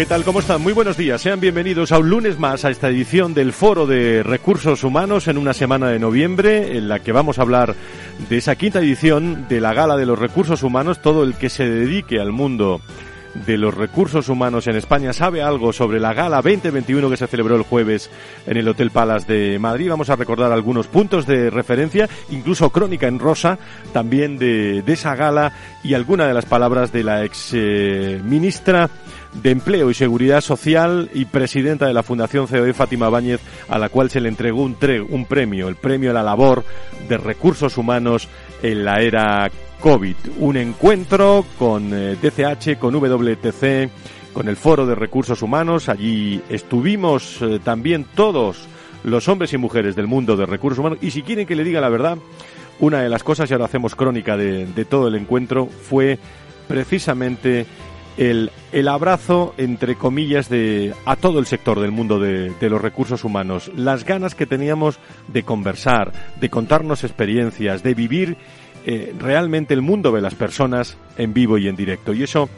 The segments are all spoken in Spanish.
¿Qué tal? ¿Cómo están? Muy buenos días. Sean bienvenidos a un lunes más a esta edición del Foro de Recursos Humanos en una semana de noviembre en la que vamos a hablar de esa quinta edición de la Gala de los Recursos Humanos. Todo el que se dedique al mundo de los recursos humanos en España sabe algo sobre la gala 2021 que se celebró el jueves en el Hotel Palace de Madrid. Vamos a recordar algunos puntos de referencia, incluso crónica en rosa también de, de esa gala y alguna de las palabras de la ex eh, ministra de Empleo y Seguridad Social y presidenta de la Fundación COE, Fátima Báñez, a la cual se le entregó un, un premio, el premio a la labor de recursos humanos en la era COVID. Un encuentro con DCH, eh, con WTC, con el Foro de Recursos Humanos. Allí estuvimos eh, también todos los hombres y mujeres del mundo de recursos humanos. Y si quieren que le diga la verdad, una de las cosas, y ahora hacemos crónica de, de todo el encuentro, fue precisamente el, el, abrazo, entre comillas, de, a todo el sector del mundo de, los recursos humanos, las ganas que teníamos de conversar, de contarnos experiencias, de vivir eh, realmente el mundo de las personas en vivo y en directo. Y eso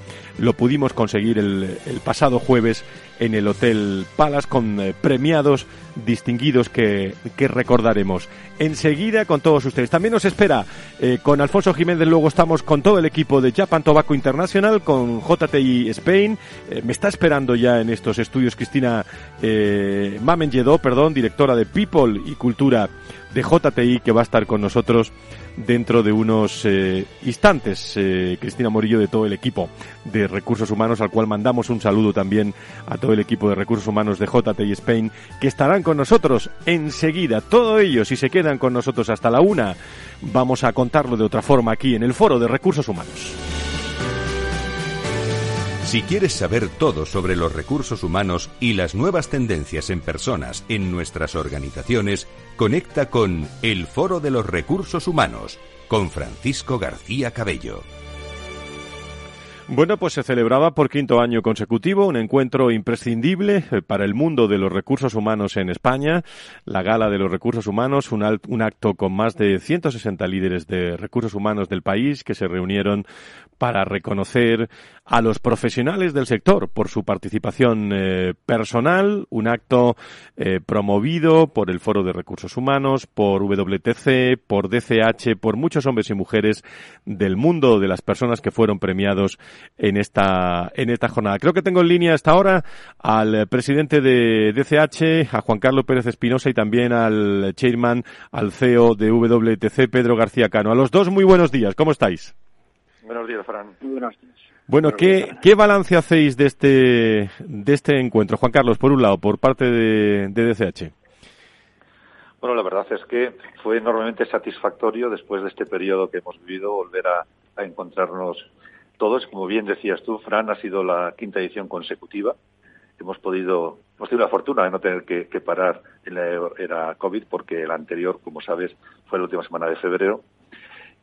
lo pudimos conseguir el, pasado jueves en el Hotel Palace con eh, premiados distinguidos que, que, recordaremos. Enseguida con todos ustedes. También nos espera eh, con Alfonso Jiménez, luego estamos con todo el equipo de Japan Tobacco International, con JTI Spain. Eh, me está esperando ya en estos estudios Cristina eh, Mamen perdón, directora de People y Cultura de JTI, que va a estar con nosotros dentro de unos instantes. Cristina Morillo de todo el equipo de Recursos Humanos, al cual mandamos un saludo también a todo el equipo de Recursos Humanos de JTI Spain, que estarán con nosotros enseguida. Todo ello, si se quedan con nosotros hasta la una, vamos a contarlo de otra forma aquí en el Foro de Recursos Humanos. Si quieres saber todo sobre los recursos humanos y las nuevas tendencias en personas en nuestras organizaciones, conecta con El Foro de los Recursos Humanos con Francisco García Cabello. Bueno, pues se celebraba por quinto año consecutivo un encuentro imprescindible eh, para el mundo de los recursos humanos en España, la Gala de los Recursos Humanos, un, un, acto con más de 160 líderes de recursos humanos del país que se reunieron para reconocer a los profesionales del sector por su participación eh, personal, un acto eh, promovido por el Foro de Recursos Humanos, por WTC, por DCH, por muchos hombres y mujeres del mundo de las personas que fueron premiados en esta, en esta jornada. Creo que tengo en línea hasta ahora al presidente de DCH, a Juan Carlos Pérez Espinosa y también al chairman, al CEO de WTC, Pedro García Cano. A los dos, muy buenos días. ¿Cómo estáis? Buenos días, Fran. Muy buenos días. Bueno, ¿qué, ¿qué balance hacéis de este, de este encuentro? Juan Carlos, por un lado, por parte de, de DCH. Bueno, la verdad es que fue enormemente satisfactorio después de este periodo que hemos vivido volver a, a encontrarnos todos. Como bien decías tú, Fran, ha sido la quinta edición consecutiva. Hemos podido, hemos tenido la fortuna de no tener que, que parar en la era COVID porque la anterior, como sabes, fue la última semana de febrero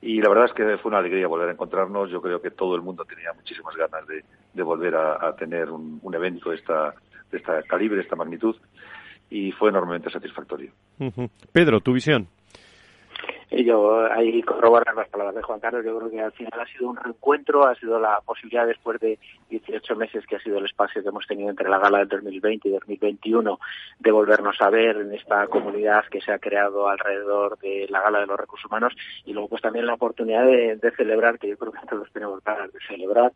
y la verdad es que fue una alegría volver a encontrarnos. Yo creo que todo el mundo tenía muchísimas ganas de, volver a, tener un, un, evento de esta, de esta calibre, de esta magnitud, y fue enormemente satisfactorio. Pedro, tu visión. Yo ahí corroborar las palabras de Juan Carlos, yo creo que al final ha sido un reencuentro, ha sido la posibilidad después de 18 meses que ha sido el espacio que hemos tenido entre la gala del 2020 y 2021 de volvernos a ver en esta comunidad que se ha creado alrededor de la gala de los recursos humanos y luego pues también la oportunidad de, de celebrar, que yo creo que todos tenemos ganas de celebrar,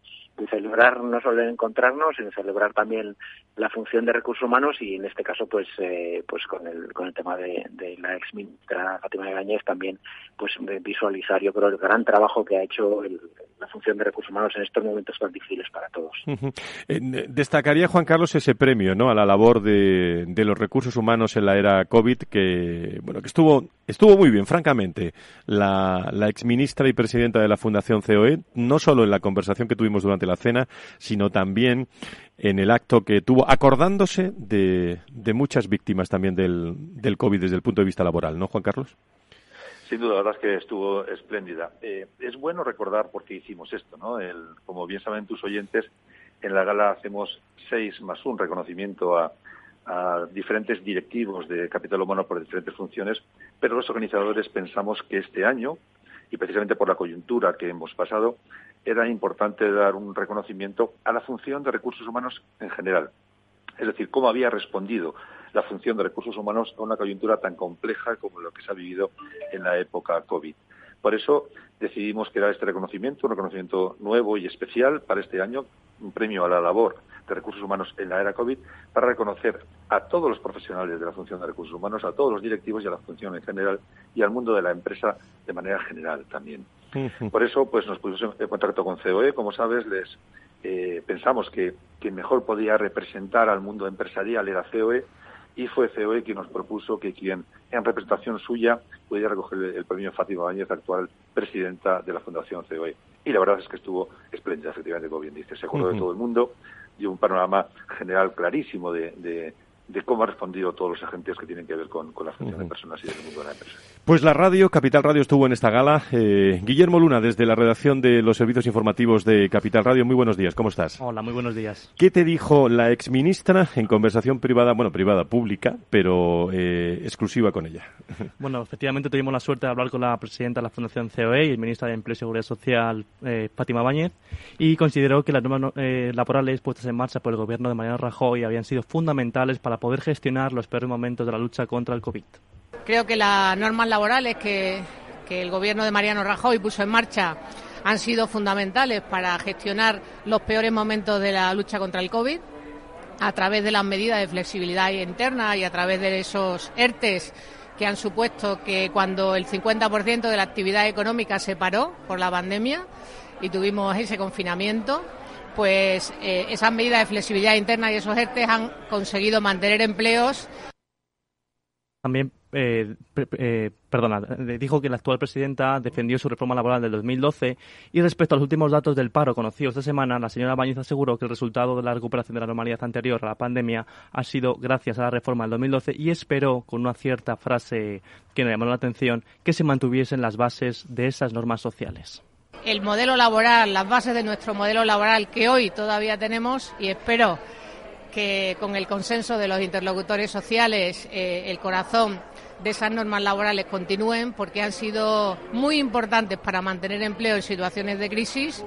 celebrar no solo en encontrarnos, sino celebrar también la función de recursos humanos y en este caso pues eh, pues con el con el tema de, la ex ministra Fátima Gañez también pues visualizar yo creo el gran trabajo que ha hecho el, la función de recursos humanos en estos momentos tan difíciles para todos. Uh destacaría Juan Carlos ese premio, ¿no? A la labor de, de los recursos humanos en la era COVID que bueno que estuvo estuvo muy bien, francamente, la, la exministra y presidenta de la Fundación COE, no solo en la conversación que tuvimos durante la cena, sino también en el acto que tuvo, acordándose de, de muchas víctimas también del, del COVID desde el punto de vista laboral, ¿no, Juan Carlos? Sin duda, la verdad es que estuvo espléndida. Eh, es bueno recordar por qué hicimos esto, ¿no? El, como bien saben tus oyentes, en la gala hacemos seis más un reconocimiento a, a diferentes directivos de capital humano por diferentes funciones, pero los organizadores pensamos que este año, y precisamente por la coyuntura que hemos pasado, era importante dar un reconocimiento a la función de recursos humanos en general. Es decir, cómo había respondido la función de recursos humanos a una coyuntura tan compleja como lo que se ha vivido en la época COVID. Por eso decidimos era este reconocimiento, un reconocimiento nuevo y especial para este año, un premio a la labor de recursos humanos en la era COVID, para reconocer a todos los profesionales de la función de recursos humanos, a todos los directivos y a la función en general y al mundo de la empresa de manera general también. Por eso, pues nos pusimos en contacto con COE, como sabes, les eh, pensamos que quien mejor podía representar al mundo empresarial era COE y fue COE quien nos propuso que quien en representación suya pudiera recoger el premio Fátima Báñez, actual presidenta de la Fundación COE. Y la verdad es que estuvo espléndida, efectivamente, como bien dice. Se acordó de todo el mundo y un panorama general clarísimo de, de cómo han respondido todos los agentes que tienen que ver con, la función de personas y del mundo de la empresa. Pues la radio, Capital Radio, estuvo en esta gala. Eh, Guillermo Luna, desde la redacción de los servicios informativos de Capital Radio, muy buenos días, ¿cómo estás? Hola, muy buenos días. ¿Qué te dijo la exministra en conversación privada, bueno, privada, pública, pero eh, exclusiva con ella? Bueno, efectivamente tuvimos la suerte de hablar con la presidenta de la Fundación COE y el ministro de Empleo y Seguridad Social, eh, Fátima Báñez, y consideró que las normas laborales puestas en marcha por el gobierno de Mariano Rajoy habían sido fundamentales para poder gestionar los peores momentos de la lucha contra el COVID. Creo que las normas laborales que, el gobierno de Mariano Rajoy puso en marcha han sido fundamentales para gestionar los peores momentos de la lucha contra el COVID a través de las medidas de flexibilidad interna y a través de esos ERTES que han supuesto que cuando el 50% de la actividad económica se paró por la pandemia y tuvimos ese confinamiento, pues eh, esas medidas de flexibilidad interna y esos ERTES han conseguido mantener empleos. También, eh, eh, perdona, dijo que la actual presidenta defendió su reforma laboral del 2012 y respecto a los últimos datos del paro conocidos esta semana, la señora Bañez aseguró que el resultado de la recuperación de la normalidad anterior a la pandemia ha sido gracias a la reforma del 2012 y esperó, con una cierta frase que me llamó la atención, que se mantuviesen las bases de esas normas sociales el modelo laboral, las bases de nuestro modelo laboral que hoy todavía tenemos y espero que con el consenso de los interlocutores sociales eh, el corazón de esas normas laborales continúen porque han sido muy importantes para mantener empleo en situaciones de crisis.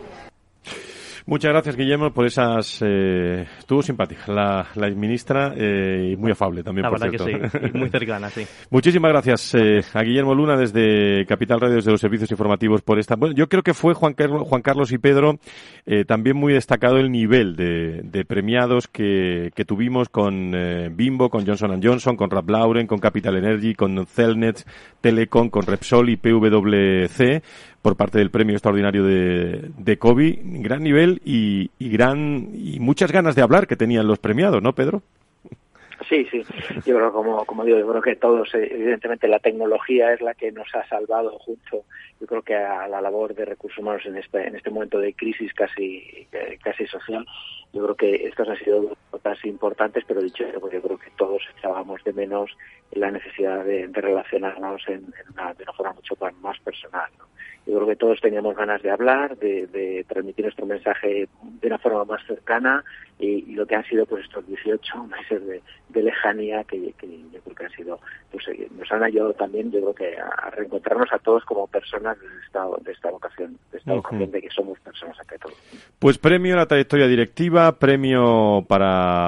Muchas gracias, Guillermo, por esas. Eh, estuvo simpática la, la ministra eh, y muy afable también, la por verdad Que sí, muy cercana, sí. Muchísimas gracias eh, a Guillermo Luna desde Capital Radio, desde los servicios informativos por esta. Bueno, yo creo que fue Juan Carlos, Juan Carlos y Pedro eh, también muy destacado el nivel de, de premiados que, que, tuvimos con eh, Bimbo, con Johnson Johnson, con Rap Lauren, con Capital Energy, con Celnet, Telecom, con Repsol y PwC por parte del premio extraordinario de, de COVID. Gran nivel y, y, gran, y muchas ganas de hablar que tenían los premiados, ¿no, Pedro? Sí, sí. Yo creo, como, como digo, yo creo que todos, eh, evidentemente, la tecnología es la que nos ha salvado junto, yo creo que a la labor de recursos humanos en este, en este momento de crisis casi, casi social. Yo creo que estas han sido notas importantes, pero dicho eso, porque yo creo que todos echábamos de menos la necesidad de, relacionarnos en, una, de una forma mucho más personal. ¿no? Yo creo que todos teníamos ganas de hablar, de, de transmitir nuestro mensaje de una forma más cercana y, y, lo que han sido pues estos 18 meses de, de lejanía que, que, yo creo que han sido, pues eh, nos han ayudado también, yo creo que a, reencontrarnos a todos como personas de esta, de esta vocación, de esta vocación de que somos personas acá todos. Pues premio a la trayectoria directiva, premio para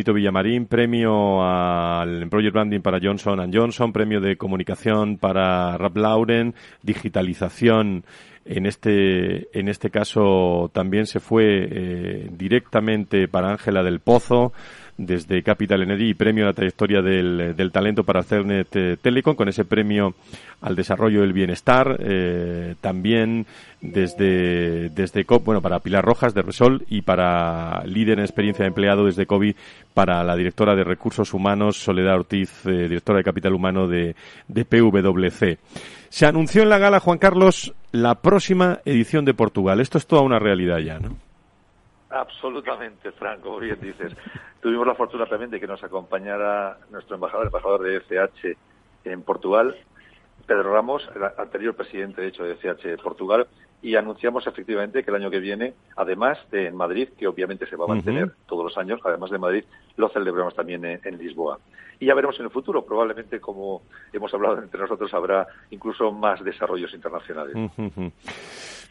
Benito Villamarín, premio al Employer Branding para Johnson Johnson, premio de comunicación para Rap Lauren, digital digitalización. En este, en este caso también se fue eh, directamente para Ángela del Pozo, desde Capital Energy y premio a la trayectoria del, del talento para Cernet eh, Telecom, con ese premio al desarrollo del bienestar, eh, también desde, desde COP, bueno, para Pilar Rojas de Resol y para líder en experiencia de empleado desde COVID para la directora de Recursos Humanos, Soledad Ortiz, eh, directora de Capital Humano de, de PwC. Se anunció en la gala, Juan Carlos, la próxima edición de Portugal. Esto es toda una realidad ya, ¿no? Absolutamente, Franco, bien dices. Tuvimos la fortuna también de que nos acompañara nuestro embajador, el embajador de FH en Portugal, Pedro Ramos, el anterior presidente, de hecho, de FH Portugal, y anunciamos efectivamente que el año que viene, además de en Madrid, que obviamente se va a mantener todos los años, además de Madrid, lo celebramos también en, Lisboa. Y ya veremos en el futuro, probablemente, como hemos hablado entre nosotros, habrá incluso más desarrollos internacionales.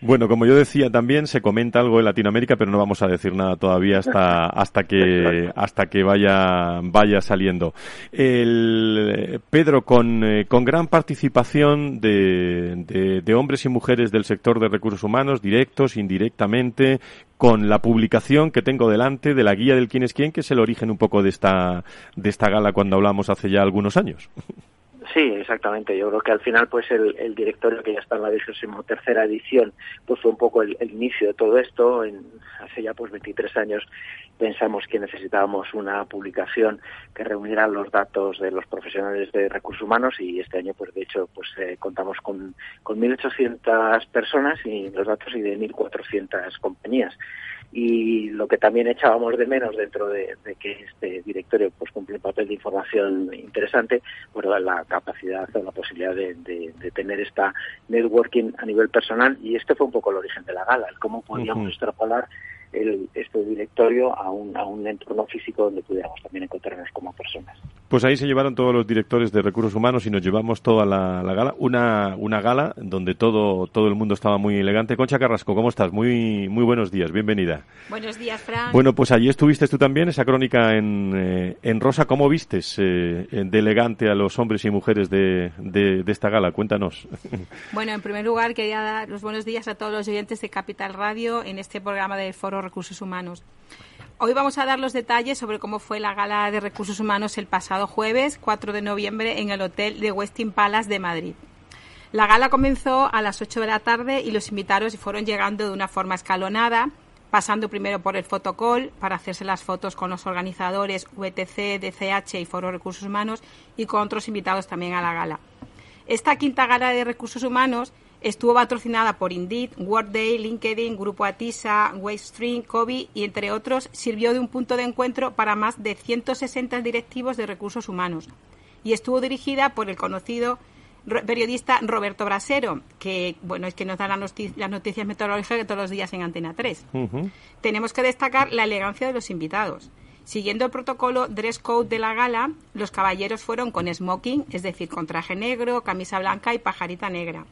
Bueno, como yo decía también, se comenta algo en Latinoamérica, pero no vamos a decir nada todavía hasta, hasta que, hasta que vaya, vaya saliendo. El, Pedro, con, eh, con gran participación de, de, hombres y mujeres del sector de recursos humanos, directos, indirectamente, con la publicación que tengo delante de la guía del quién es quién, que es el origen un poco de esta, de esta gala cuando hablamos hace ya algunos años. Sí, exactamente. Yo creo que al final, pues el, directorio que ya está en la vigésimo tercera edición, pues fue un poco el, inicio de todo esto. En, hace ya pues 23 años pensamos que necesitábamos una publicación que reuniera los datos de los profesionales de recursos humanos y este año, pues de hecho, pues eh, contamos con, con 1.800 personas y los datos y de 1.400 compañías y lo que también echábamos de menos dentro de, que este directorio pues cumple un papel de información interesante pues la capacidad o la posibilidad de, tener esta networking a nivel personal. Y este fue un poco el origen de la gala el cómo podíamos extrapolar el, este directorio a un, a un entorno físico donde pudiéramos también encontrarnos como personas. Pues ahí se llevaron todos los directores de recursos humanos y nos llevamos toda la, gala, una, una gala donde todo, todo el mundo estaba muy elegante. Concha Carrasco, ¿cómo estás? Muy, muy buenos días, bienvenida. Buenos días, Fran. Bueno, pues allí estuviste tú también, esa crónica en, eh, en rosa. ¿Cómo vistes eh, de elegante a los hombres y mujeres de, de, de esta gala? Cuéntanos. Bueno, en primer lugar quería dar los buenos días a todos los oyentes de Capital Radio en este programa del Foro Recursos Humanos. Hoy vamos a dar los detalles sobre cómo fue la gala de recursos humanos el pasado jueves 4 de noviembre en el hotel de Westin Palace de Madrid. La gala comenzó a las 8 de la tarde y los invitados fueron llegando de una forma escalonada, pasando primero por el fotocall para hacerse las fotos con los organizadores VTC, DCH y Foro Recursos Humanos y con otros invitados también a la gala. Esta quinta gala de recursos humanos Estuvo patrocinada por Indeed, Workday, LinkedIn, Grupo Atisa, Wavestream, Kobe y, entre otros, sirvió de un punto de encuentro para más de 160 directivos de recursos humanos y estuvo dirigida por el conocido periodista Roberto Brasero, que bueno es que nos da las noticias meteorológicas todos los días en Antena 3. Tenemos que destacar la elegancia de los invitados. Siguiendo el protocolo dress code de la gala, los caballeros fueron con smoking, es decir, con traje negro, camisa blanca y pajarita negra.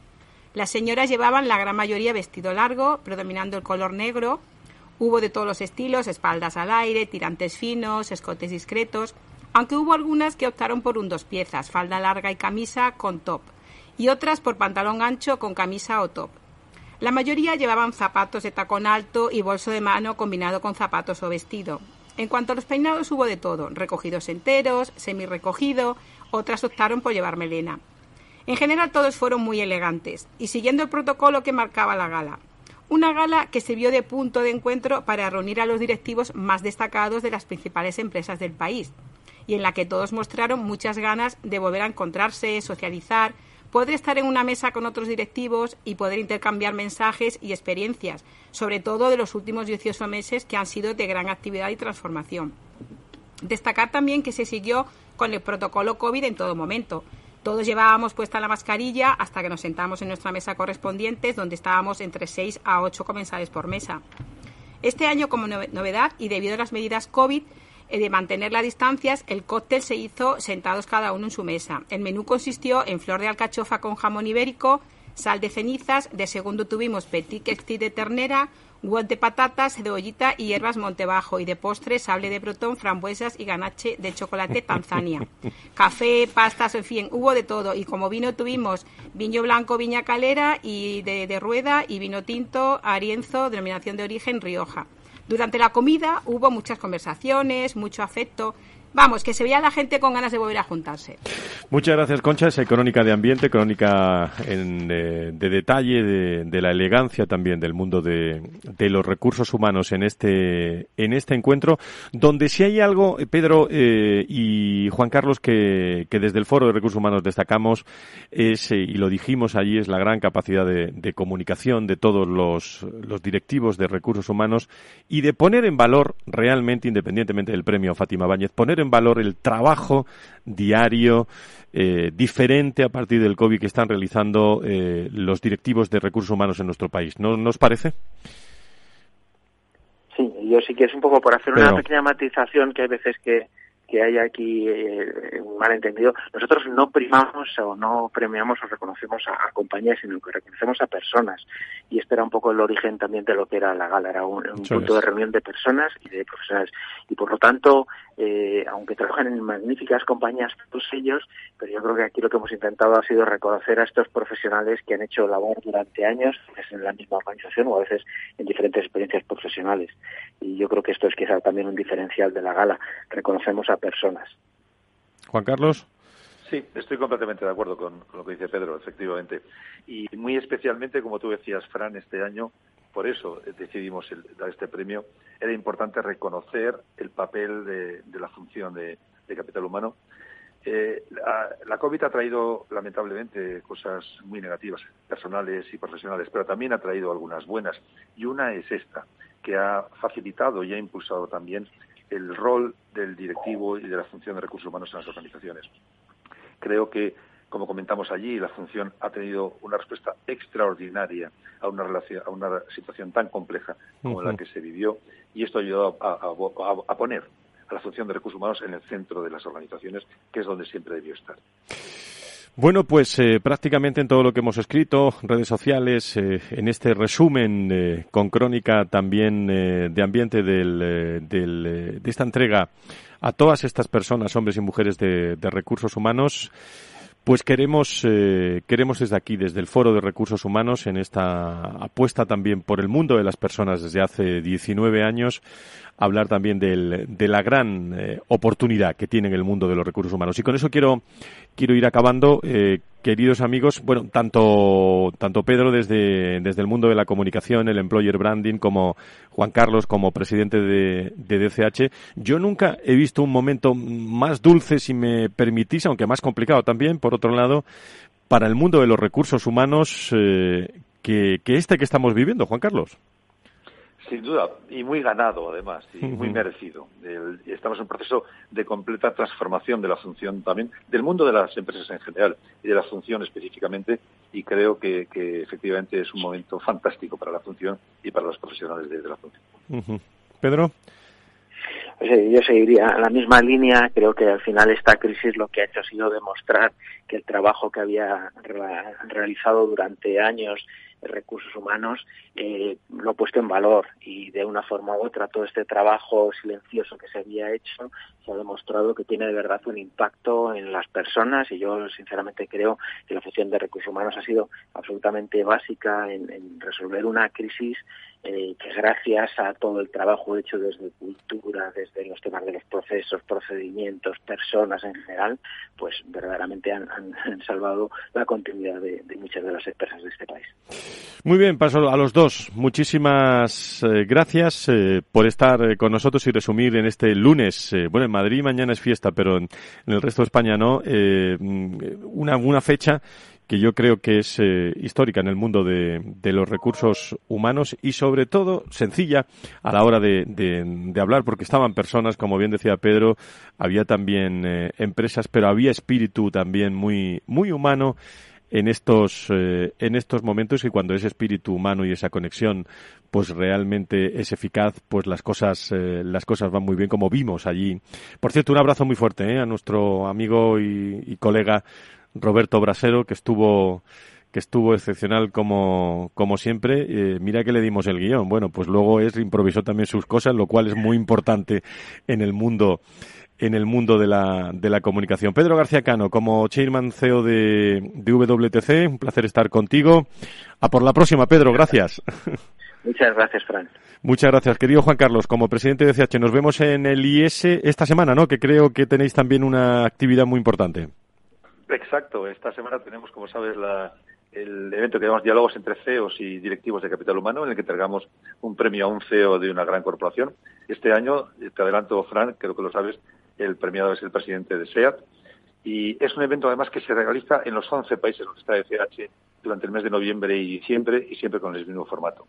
Las señoras llevaban la gran mayoría vestido largo, predominando el color negro. Hubo de todos los estilos, espaldas al aire, tirantes finos, escotes discretos, aunque hubo algunas que optaron por un dos piezas, falda larga y camisa con top, y otras por pantalón ancho con camisa o top. La mayoría llevaban zapatos de tacón alto y bolso de mano combinado con zapatos o vestido. En cuanto a los peinados hubo de todo, recogidos enteros, semi recogido, otras optaron por llevar melena. En general todos fueron muy elegantes y siguiendo el protocolo que marcaba la gala. Una gala que sirvió de punto de encuentro para reunir a los directivos más destacados de las principales empresas del país y en la que todos mostraron muchas ganas de volver a encontrarse, socializar, poder estar en una mesa con otros directivos y poder intercambiar mensajes y experiencias, sobre todo de los últimos 18 meses que han sido de gran actividad y transformación. Destacar también que se siguió con el protocolo COVID en todo momento, todos llevábamos puesta la mascarilla hasta que nos sentamos en nuestra mesa correspondiente, donde estábamos entre 6 a 8 comensales por mesa. Este año, como novedad y debido a las medidas COVID eh, de mantener las distancias, el cóctel se hizo sentados cada uno en su mesa. El menú consistió en flor de alcachofa con jamón ibérico, sal de cenizas, de segundo tuvimos petit de ternera, huevos de patatas, cebollita y hierbas Montebajo y de postre sable de brotón, frambuesas y ganache de chocolate Tanzania. Café, pastas, en fin, hubo de todo y como vino tuvimos viño blanco, viña calera y de, de rueda y vino tinto, arienzo, denominación de origen Rioja. Durante la comida hubo muchas conversaciones, mucho afecto, vamos, que se veía la gente con ganas de volver a juntarse. Muchas gracias, Concha. Esa crónica de ambiente, crónica de, detalle, de, la elegancia también del mundo de, los recursos humanos en este, en este encuentro, donde si hay algo, Pedro eh, y Juan Carlos, que, desde el Foro de Recursos Humanos destacamos, es, eh, y lo dijimos allí, es la gran capacidad de, comunicación de todos los, los directivos de recursos humanos y de poner en valor realmente, independientemente del premio Fátima Báñez, poner en valor el trabajo diario eh, diferente a partir del COVID que están realizando eh, los directivos de recursos humanos en nuestro país. ¿No nos parece? Sí, yo sí que es un poco por hacer una pequeña matización que hay veces que, que hay aquí eh, un malentendido. Nosotros no primamos o no premiamos o reconocemos a, compañías, sino que reconocemos a personas. Y este era un poco el origen también de lo que era la gala. Era un, punto de reunión de personas y de profesionales. Y por lo tanto, eh, aunque trabajan en magníficas compañías todos ellos, pero yo creo que aquí lo que hemos intentado ha sido reconocer a estos profesionales que han hecho labor durante años, en la misma organización o a veces en diferentes experiencias profesionales. Y yo creo que esto es quizá también un diferencial de la gala. Reconocemos a personas. Juan Carlos. Sí, estoy completamente de acuerdo con, lo que dice Pedro, efectivamente. Y muy especialmente, como tú decías, Fran, este año, por eso decidimos dar este premio, era importante reconocer el papel de, la función de, capital humano. Eh, la, la, COVID ha traído, lamentablemente, cosas muy negativas, personales y profesionales, pero también ha traído algunas buenas. Y una es esta, que ha facilitado y ha impulsado también el rol del directivo y de la función de recursos humanos en las organizaciones. Creo que, como comentamos allí, la función ha tenido una respuesta extraordinaria a una, relación, a una situación tan compleja como la que se vivió y esto ha ayudado a poner a la función de recursos humanos en el centro de las organizaciones, que es donde siempre debió estar. Bueno, pues eh, prácticamente en todo lo que hemos escrito, redes sociales, eh, en este resumen eh, con crónica también de ambiente del, del, de esta entrega a todas estas personas, hombres y mujeres de, recursos humanos, pues queremos, queremos desde aquí, desde el Foro de Recursos Humanos, en esta apuesta también por el mundo de las personas desde hace 19 años, hablar también del, de la gran oportunidad que tiene en el mundo de los recursos humanos. Y con eso quiero, quiero ir acabando. Eh, queridos amigos, bueno, tanto, tanto Pedro desde, desde el mundo de la comunicación, el employer branding, como Juan Carlos como presidente de, de DCH, yo nunca he visto un momento más dulce, si me permitís, aunque más complicado también, por otro lado, para el mundo de los recursos humanos eh, que, que este que estamos viviendo, Juan Carlos. Sin duda, y muy ganado además, y muy merecido. estamos en un proceso de completa transformación de la función también, del mundo de las empresas en general y de la función específicamente, y creo que, efectivamente es un momento fantástico para la función y para los profesionales de, la función. Pedro. yo seguiría en la misma línea. Creo que al final esta crisis lo que ha hecho ha sido demostrar que el trabajo que había realizado durante años recursos humanos eh, lo ha puesto en valor y de una forma u otra todo este trabajo silencioso que se había hecho se ha demostrado que tiene de verdad un impacto en las personas y yo sinceramente creo que la función de recursos humanos ha sido absolutamente básica en resolver una crisis eh, que gracias a todo el trabajo hecho desde cultura, desde los temas de los procesos, procedimientos, personas en general, pues verdaderamente han, salvado la continuidad de, muchas de las empresas de este país. Muy bien, paso a los dos. Muchísimas eh, gracias eh, por estar con nosotros y resumir en este lunes. bueno, en Madrid mañana es fiesta, pero en, el resto de España no. Mm, una, una fecha que yo creo que es eh, histórica en el mundo de, de, los recursos humanos y sobre todo sencilla a la hora de, de, hablar porque estaban personas, como bien decía Pedro, había también eh, empresas, pero había espíritu también muy, muy humano en estos eh, en estos momentos y cuando ese espíritu humano y esa conexión pues realmente es eficaz pues las cosas las cosas van muy bien como vimos allí. Por cierto un abrazo muy fuerte a nuestro amigo y, y colega Roberto Brasero, que estuvo que estuvo excepcional como, como siempre. Eh, mira que le dimos el guion. Bueno, pues luego es improvisó también sus cosas, lo cual es muy importante en el mundo en el mundo de la, de la comunicación. Pedro García Cano, como chairman CEO de, de WTC, un placer estar contigo. A por la próxima, Pedro, gracias. Muchas gracias, Fran. Muchas gracias, querido Juan Carlos. Como presidente de CH, nos vemos en el IS esta semana, ¿no? Que creo que tenéis también una actividad muy importante. Exacto, esta semana tenemos, como sabes, el evento que llamamos Diálogos entre CEOs y directivos de capital humano, en el que entregamos un premio a un CEO de una gran corporación. Este año, te adelanto, Fran, creo que lo sabes, el premiado es el presidente de SEAT. Y es un evento además que se realiza en los 11 países donde está ECH durante el mes de noviembre y diciembre y siempre con el mismo formato.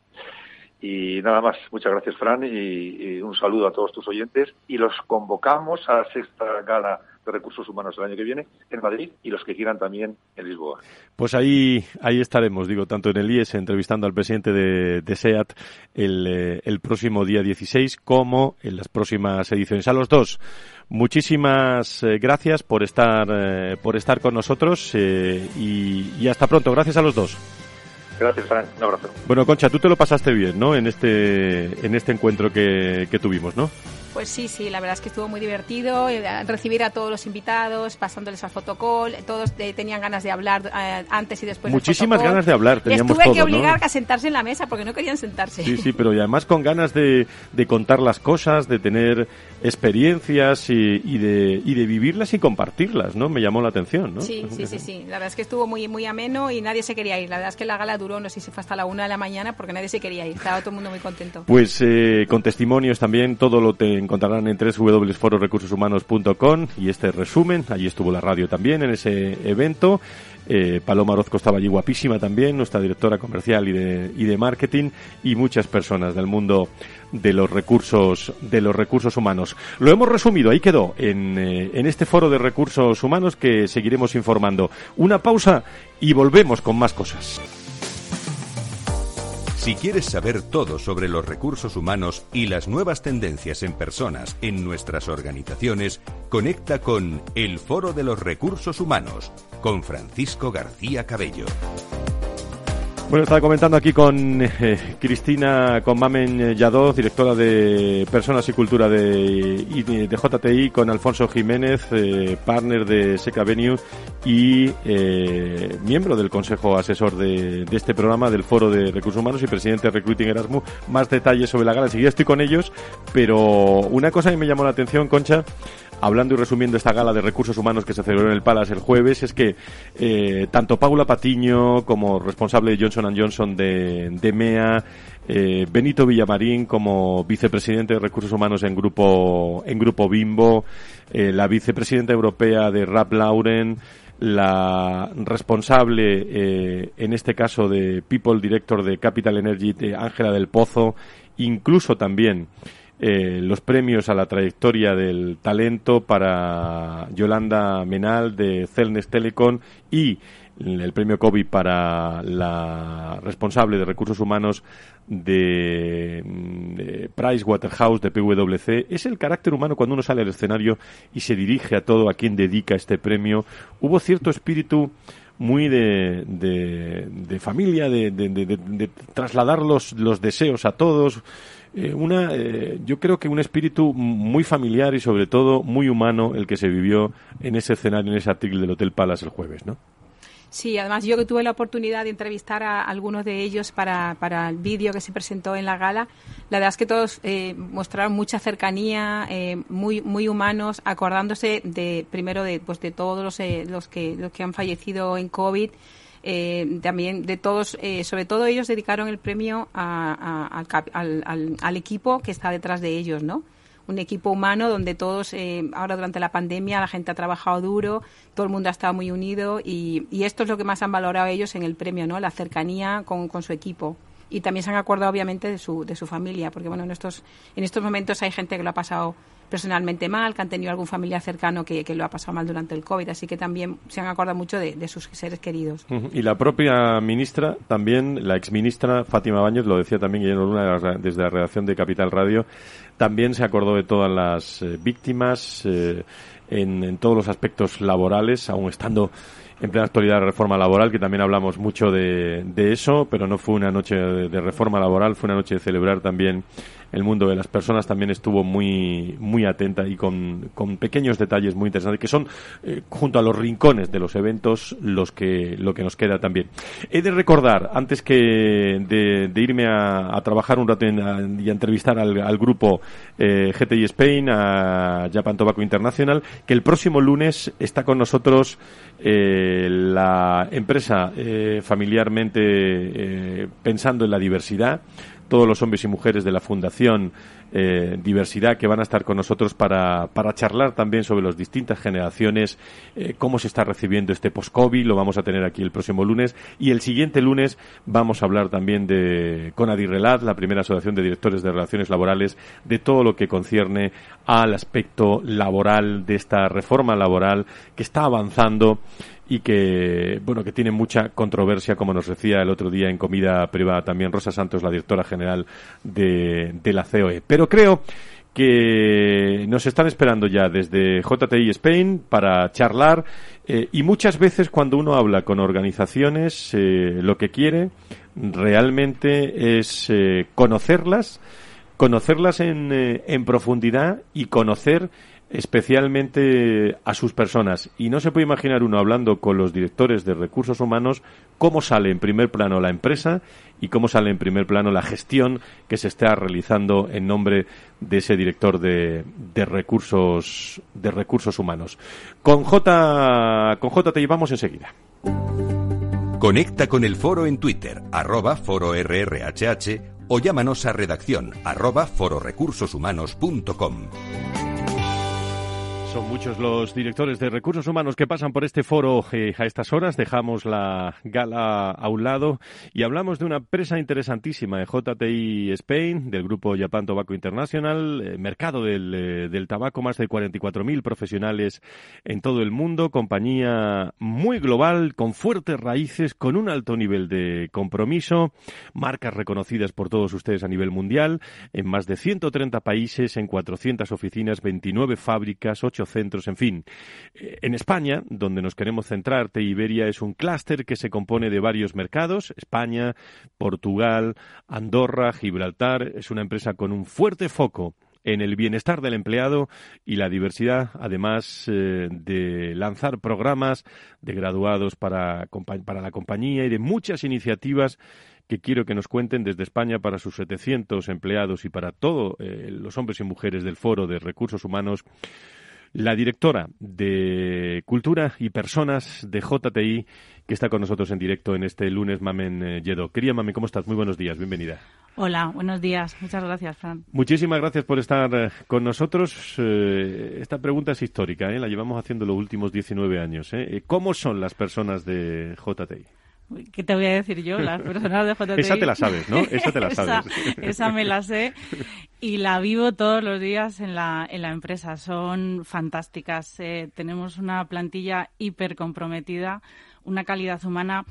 Y nada más, muchas gracias Fran y, y, un saludo a todos tus oyentes y los convocamos a la sexta gala de recursos humanos el año que viene en Madrid y los que quieran también en Lisboa. Pues ahí, ahí estaremos, digo, tanto en el IES entrevistando al presidente de, de SEAT el, eh, el próximo día 16 como en las próximas ediciones. A los dos, muchísimas eh, gracias por estar, eh, por estar con nosotros y, y hasta pronto. Gracias a los dos. Gracias, Fran. Un abrazo. Bueno, Concha, tú te lo pasaste bien, ¿no? En este, en este encuentro que, que tuvimos, ¿no? Pues sí, sí, la verdad es que estuvo muy divertido eh, recibir a todos los invitados, pasándoles al fotocall, todos eh, tenían ganas de hablar eh, antes y después Muchísimas ganas de hablar, teníamos Estuve que todo, obligar ¿no? a sentarse en la mesa porque no querían sentarse. Sí, sí, pero y además con ganas de, de contar las cosas, de tener experiencias y, y, de, y de vivirlas y compartirlas, ¿no? Me llamó la atención, ¿no? Sí, sí, sí, sí. La verdad es que estuvo muy, muy ameno y nadie se quería ir. La verdad es que la gala duró, no sé si fue hasta la una de la mañana porque nadie se quería ir. Estaba todo el mundo muy contento. Pues eh, con testimonios también, todo lo te encontrarán en www.fororecursoshumanos.com y este resumen, allí estuvo la radio también en ese evento. Eh, Paloma Orozco estaba allí guapísima también, nuestra directora comercial y de, y de marketing y muchas personas del mundo de los recursos de los recursos humanos. Lo hemos resumido, ahí quedó en, eh, en este foro de recursos humanos que seguiremos informando. Una pausa y volvemos con más cosas. Si quieres saber todo sobre los recursos humanos y las nuevas tendencias en personas en nuestras organizaciones, conecta con El Foro de los Recursos Humanos con Francisco García Cabello. Bueno, estaba comentando aquí con eh, Cristina, con Mamen directora de Personas y Cultura de JTI, con Alfonso Jiménez, eh, partner de Seca Venue y eh, miembro del Consejo Asesor de, de, este programa del Foro de Recursos Humanos y presidente de Recruiting Erasmus. Más detalles sobre la gala, enseguida estoy con ellos, pero una cosa que me llamó la atención, Concha, hablando y resumiendo esta gala de recursos humanos que se celebró en el Palace el jueves, es que eh, tanto Paula Patiño como responsable de Johnson Johnson de, de MEA, eh, Benito Villamarín como vicepresidente de recursos humanos en grupo, en grupo Bimbo, eh, la vicepresidenta europea de Rap Lauren, la responsable, eh, en este caso de People Director de Capital Energy, de Ángela del Pozo, incluso también eh, los premios a la trayectoria del talento para Yolanda Menal de Celnes Telecom y el premio COVID para la responsable de recursos humanos de, de Price Waterhouse de PwC es el carácter humano cuando uno sale al escenario y se dirige a todo a quien dedica este premio. Hubo cierto espíritu muy de, de, de familia, de, de, trasladar los, los deseos a todos. Eh, una, eh, yo creo que un espíritu muy familiar y sobre todo muy humano el que se vivió en ese escenario, en ese artículo del Hotel Palace el jueves, ¿no? Sí, además yo que tuve la oportunidad de entrevistar a algunos de ellos para, para el vídeo que se presentó en la gala, la verdad es que todos eh, mostraron mucha cercanía, eh, muy muy humanos, acordándose de primero de pues de todos los, eh, los que los que han fallecido en COVID. Eh, también de todos, eh, sobre todo ellos dedicaron el premio a, a, al, al, al, equipo que está detrás de ellos, ¿no? un equipo humano donde todos, eh, ahora durante la pandemia, la gente ha trabajado duro, todo el mundo ha estado muy unido y, y, esto es lo que más han valorado ellos en el premio, ¿no? La cercanía con, con su equipo. Y también se han acordado, obviamente, de su, de su familia, porque, bueno, en estos, en estos momentos hay gente que lo ha pasado personalmente mal, que han tenido algún familiar cercano que, que, lo ha pasado mal durante el COVID, así que también se han acordado mucho de, de sus seres queridos. Y la propia ministra, también, la exministra Fátima Baños, lo decía también Guillermo Luna desde la redacción de Capital Radio, también se acordó de todas las eh, víctimas eh, en, en todos los aspectos laborales, aún estando en plena actualidad de reforma laboral, que también hablamos mucho de, de eso, pero no fue una noche de, reforma laboral, fue una noche de celebrar también el mundo de las personas, también estuvo muy, muy atenta y con, con pequeños detalles muy interesantes, que son, eh, junto a los rincones de los eventos, los que, lo que nos queda también. He de recordar, antes que de, de irme a, a, trabajar un rato en, y a entrevistar al, al grupo eh, GTI Spain, a Japan Tobacco International, que el próximo lunes está con nosotros eh, la empresa eh, familiarmente pensando en la diversidad todos los hombres y mujeres de la Fundación eh, Diversidad que van a estar con nosotros para, para charlar también sobre las distintas generaciones, eh, cómo se está recibiendo este post-COVID, lo vamos a tener aquí el próximo lunes y el siguiente lunes vamos a hablar también de con Adirrelat, la primera asociación de directores de relaciones laborales, de todo lo que concierne al aspecto laboral de esta reforma laboral que está avanzando y que bueno que tiene mucha controversia como nos decía el otro día en comida privada también Rosa Santos la directora general de, la COE pero creo que nos están esperando ya desde JTI Spain para charlar eh, y muchas veces cuando uno habla con organizaciones eh, lo que quiere realmente es eh, conocerlas conocerlas en, en profundidad y conocer especialmente a sus personas. Y no se puede imaginar uno hablando con los directores de recursos humanos cómo sale en primer plano la empresa y cómo sale en primer plano la gestión que se está realizando en nombre de ese director de, de recursos de recursos humanos. Con J con J te llevamos enseguida. Conecta con el foro en Twitter, arroba foro o llámanos a redacción arroba fororecursoshumanos.com. Son muchos los directores de recursos humanos que pasan por este foro eh, a estas horas. Dejamos la gala a un lado y hablamos de una empresa interesantísima de JTI Spain, del grupo Japan Tobacco International, eh, mercado del, eh, del, tabaco, más de 44.000 profesionales en todo el mundo, compañía muy global, con fuertes raíces, con un alto nivel de compromiso, marcas reconocidas por todos ustedes a nivel mundial, en más de 130 países, en 400 oficinas, 29 fábricas, 8 centros, en fin. Eh, en España, donde nos queremos centrar, Iberia es un clúster que se compone de varios mercados, España, Portugal, Andorra, Gibraltar. Es una empresa con un fuerte foco en el bienestar del empleado y la diversidad, además eh, de lanzar programas de graduados para, para la compañía y de muchas iniciativas que quiero que nos cuenten desde España para sus 700 empleados y para todos eh, los hombres y mujeres del Foro de Recursos Humanos la directora de Cultura y Personas de JTI, que está con nosotros en directo en este lunes, Mamen eh, Yedo. Quería, Mamen, ¿cómo estás? Muy buenos días, bienvenida. Hola, buenos días. Muchas gracias, Fran. Muchísimas gracias por estar eh, con nosotros. Eh, esta pregunta es histórica, la llevamos haciendo los últimos 19 años. ¿Cómo son las personas de JTI? ¿Qué te voy a decir yo? Las personas de JTI. Esa te la sabes, ¿no? Esa te la sabes. esa, me la sé y la vivo todos los días en la, en la empresa. Son fantásticas. Eh, tenemos una plantilla hiper comprometida, una calidad humana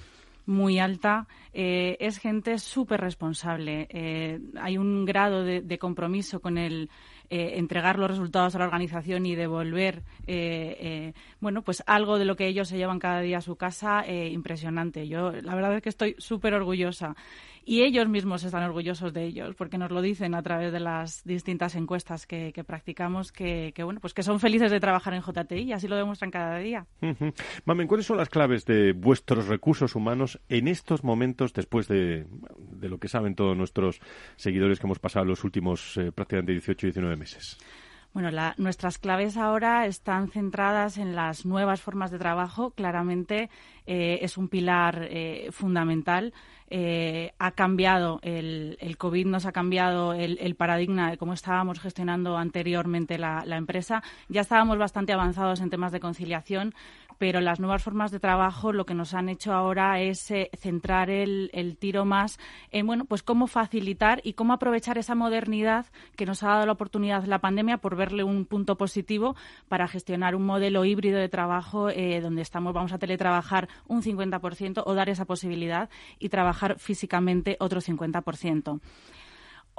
muy alta. Eh, es gente súper responsable. Eh, hay un grado de compromiso con el eh, entregar los resultados a la organización y devolver eh, eh, bueno pues algo de lo que ellos se llevan cada día a su casa impresionante. Yo la verdad es que estoy súper orgullosa y ellos mismos están orgullosos de ellos porque nos lo dicen a través de las distintas encuestas que, practicamos que, bueno pues que son felices de trabajar en JTI y así lo demuestran cada día. Mamen, ¿cuáles son las claves de vuestros recursos humanos en estos momentos después de, de lo que saben todos nuestros seguidores que hemos pasado los últimos eh, prácticamente 18 y 19 meses? Bueno, nuestras claves ahora están centradas en las nuevas formas de trabajo. Claramente eh, es un pilar eh, fundamental. Eh, ha cambiado, el, el, COVID nos ha cambiado el, paradigma de cómo estábamos gestionando anteriormente la, empresa. Ya estábamos bastante avanzados en temas de conciliación, pero las nuevas formas de trabajo lo que nos han hecho ahora es eh, centrar el, tiro más en bueno pues cómo facilitar y cómo aprovechar esa modernidad que nos ha dado la oportunidad la pandemia por verle un punto positivo para gestionar un modelo híbrido de trabajo eh, donde estamos vamos a teletrabajar un 50% o dar esa posibilidad y trabajar físicamente otro 50%.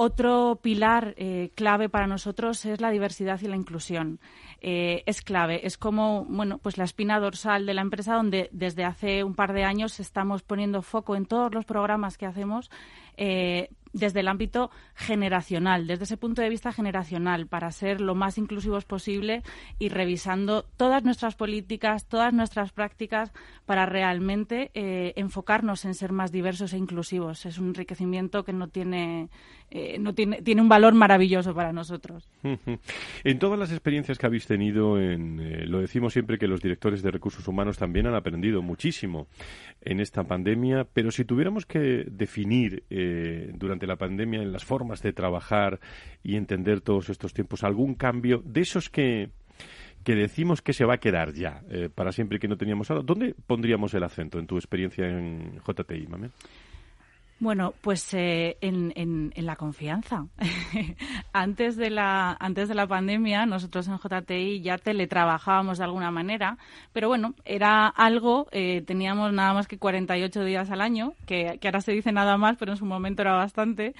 Otro pilar eh, clave para nosotros es la diversidad y la inclusión. Eh, es clave, es como bueno, pues la espina dorsal de la empresa donde desde hace un par de años estamos poniendo foco en todos los programas que hacemos eh, desde el ámbito generacional, desde ese punto de vista generacional, para ser lo más inclusivos posible y revisando todas nuestras políticas, todas nuestras prácticas para realmente enfocarnos en ser más diversos e inclusivos. Es un enriquecimiento que no tiene, eh, no tiene, tiene un valor maravilloso para nosotros. En todas las experiencias que habéis tenido, en, eh, lo decimos siempre que los directores de recursos humanos también han aprendido muchísimo en esta pandemia, pero si tuviéramos que definir durante durante la pandemia en las formas de trabajar y entender todos estos tiempos? ¿Algún cambio de esos que, que decimos que se va a quedar ya eh, para siempre que no teníamos ahora? ¿Dónde pondríamos el acento en tu experiencia en JTI, Mame? Bueno, pues eh, en, la confianza. antes, de la, antes de la pandemia, nosotros en JTI ya teletrabajábamos de alguna manera, pero bueno, era algo, eh, teníamos nada más que 48 días al año, que, ahora se dice nada más, pero en su momento era bastante,